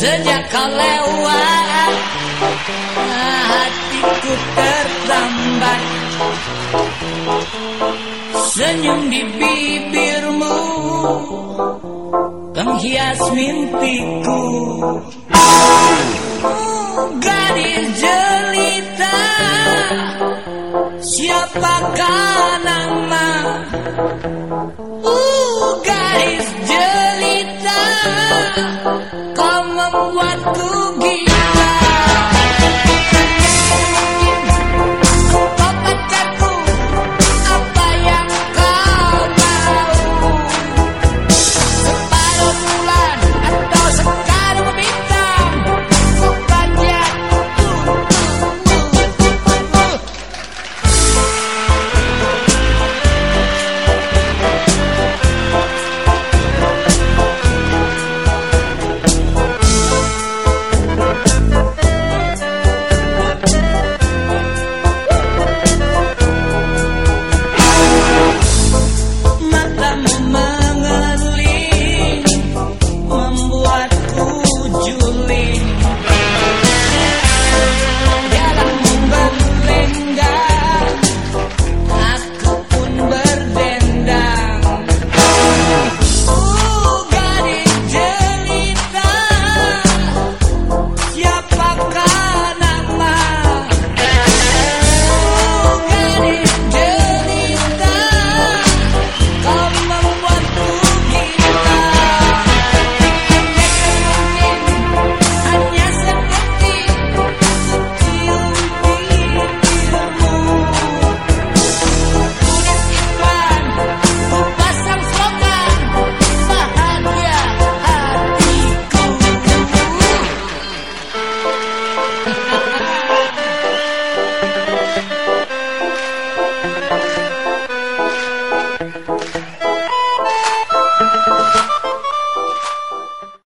Sejak kau lewat Hatiku terlambat. Senyum di bibirmu Penghias mimpiku. Gadis jelita. Siapakah nama? Uh gadis jelita. Kau membuatku